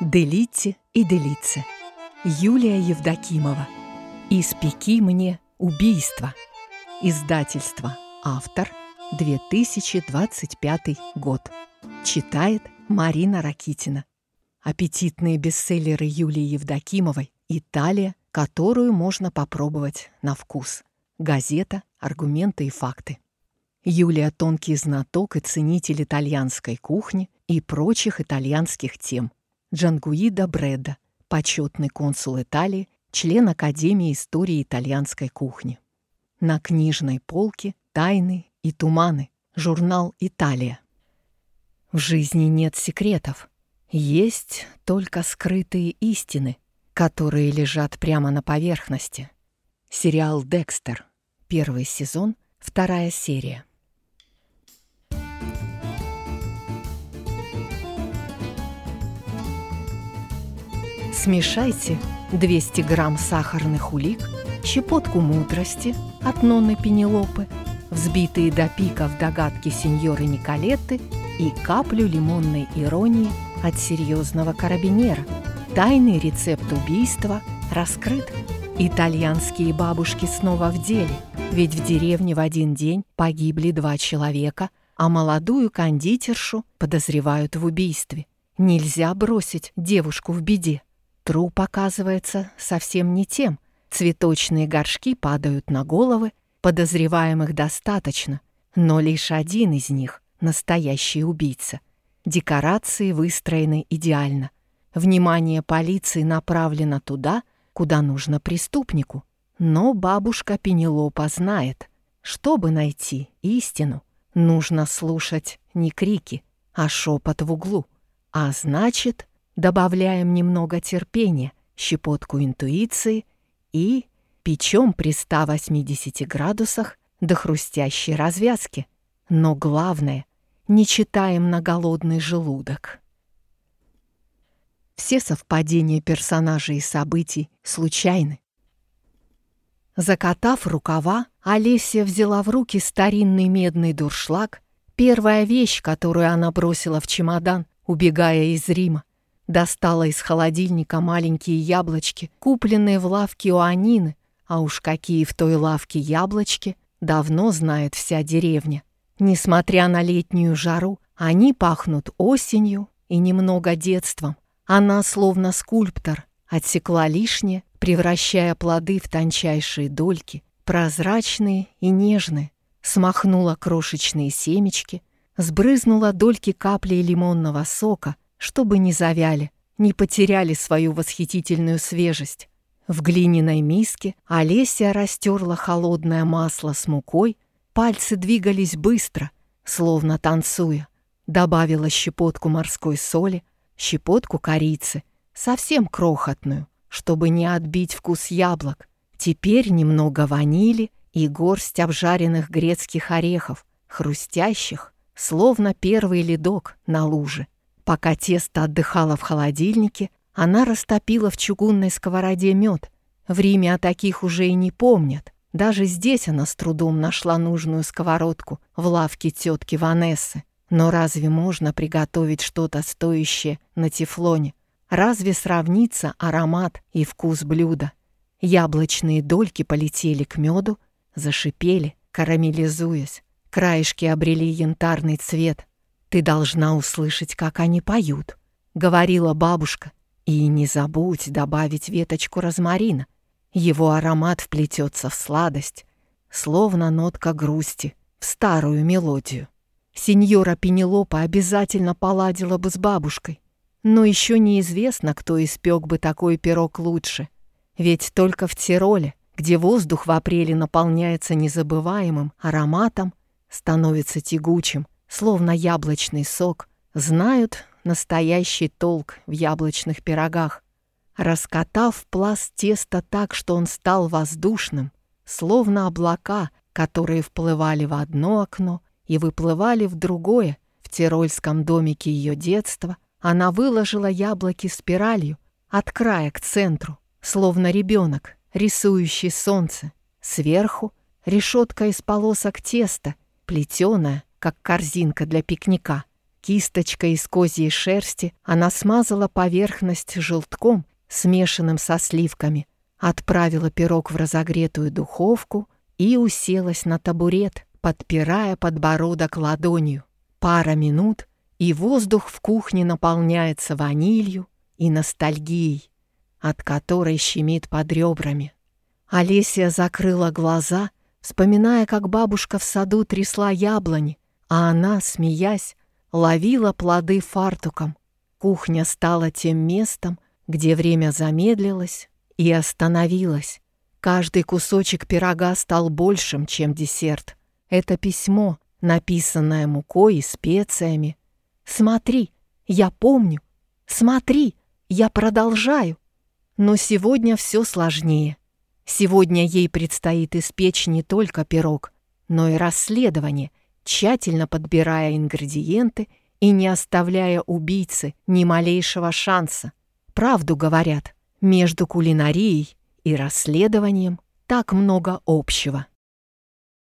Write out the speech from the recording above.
Делите и делице. Юлия Евдокимова. «Испеки мне убийство». Издательство «Автор», 2025 год. Читает Марина Ракитина. Аппетитные бестселлеры Юлии Евдокимовой «Италия», которую можно попробовать на вкус. Газета «Аргументы и факты». Юлия – тонкий знаток и ценитель итальянской кухни и прочих итальянских тем – Джангуида Бреда, почетный консул Италии, член Академии истории итальянской кухни. На книжной полке «Тайны и туманы», журнал «Италия». В жизни нет секретов, есть только скрытые истины, которые лежат прямо на поверхности. Сериал «Декстер», первый сезон, вторая серия. Смешайте 200 грамм сахарных улик, щепотку мудрости от Нонны Пенелопы, взбитые до пика в догадки сеньоры Николетты и каплю лимонной иронии от серьезного карабинера. Тайный рецепт убийства раскрыт. Итальянские бабушки снова в деле, ведь в деревне в один день погибли два человека, а молодую кондитершу подозревают в убийстве. Нельзя бросить девушку в беде. Труп оказывается совсем не тем. Цветочные горшки падают на головы, подозреваемых достаточно, но лишь один из них — настоящий убийца. Декорации выстроены идеально. Внимание полиции направлено туда, куда нужно преступнику. Но бабушка Пенелопа знает, чтобы найти истину, нужно слушать не крики, а шепот в углу. А значит, добавляем немного терпения, щепотку интуиции и печем при 180 градусах до хрустящей развязки. Но главное, не читаем на голодный желудок. Все совпадения персонажей и событий случайны. Закатав рукава, Олеся взяла в руки старинный медный дуршлаг, первая вещь, которую она бросила в чемодан, убегая из Рима. Достала из холодильника маленькие яблочки, купленные в лавке у Анины, а уж какие в той лавке яблочки, давно знает вся деревня. Несмотря на летнюю жару, они пахнут осенью и немного детством. Она, словно скульптор, отсекла лишнее, превращая плоды в тончайшие дольки, прозрачные и нежные, смахнула крошечные семечки, сбрызнула дольки капли лимонного сока — чтобы не завяли, не потеряли свою восхитительную свежесть. В глиняной миске Олеся растерла холодное масло с мукой, пальцы двигались быстро, словно танцуя. Добавила щепотку морской соли, щепотку корицы, совсем крохотную, чтобы не отбить вкус яблок. Теперь немного ванили и горсть обжаренных грецких орехов, хрустящих, словно первый ледок на луже. Пока тесто отдыхало в холодильнике, она растопила в чугунной сковороде мед. В Риме о таких уже и не помнят. Даже здесь она с трудом нашла нужную сковородку в лавке тетки Ванессы. Но разве можно приготовить что-то стоящее на тефлоне? Разве сравнится аромат и вкус блюда? Яблочные дольки полетели к меду, зашипели, карамелизуясь. Краешки обрели янтарный цвет, «Ты должна услышать, как они поют», — говорила бабушка. «И не забудь добавить веточку розмарина. Его аромат вплетется в сладость, словно нотка грусти, в старую мелодию». Сеньора Пенелопа обязательно поладила бы с бабушкой. Но еще неизвестно, кто испек бы такой пирог лучше. Ведь только в Тироле, где воздух в апреле наполняется незабываемым ароматом, становится тягучим — словно яблочный сок, знают настоящий толк в яблочных пирогах. Раскатав пласт теста так, что он стал воздушным, словно облака, которые вплывали в одно окно и выплывали в другое, в тирольском домике ее детства, она выложила яблоки спиралью от края к центру, словно ребенок, рисующий солнце. Сверху решетка из полосок теста, плетеная, как корзинка для пикника. Кисточкой из козьей шерсти она смазала поверхность желтком, смешанным со сливками, отправила пирог в разогретую духовку и уселась на табурет, подпирая подбородок ладонью. Пара минут, и воздух в кухне наполняется ванилью и ностальгией, от которой щемит под ребрами. Олеся закрыла глаза, вспоминая, как бабушка в саду трясла яблони, а она, смеясь, ловила плоды фартуком. Кухня стала тем местом, где время замедлилось и остановилось. Каждый кусочек пирога стал большим, чем десерт. Это письмо, написанное мукой и специями. «Смотри, я помню. Смотри, я продолжаю». Но сегодня все сложнее. Сегодня ей предстоит испечь не только пирог, но и расследование, тщательно подбирая ингредиенты и не оставляя убийцы ни малейшего шанса. Правду говорят, между кулинарией и расследованием так много общего.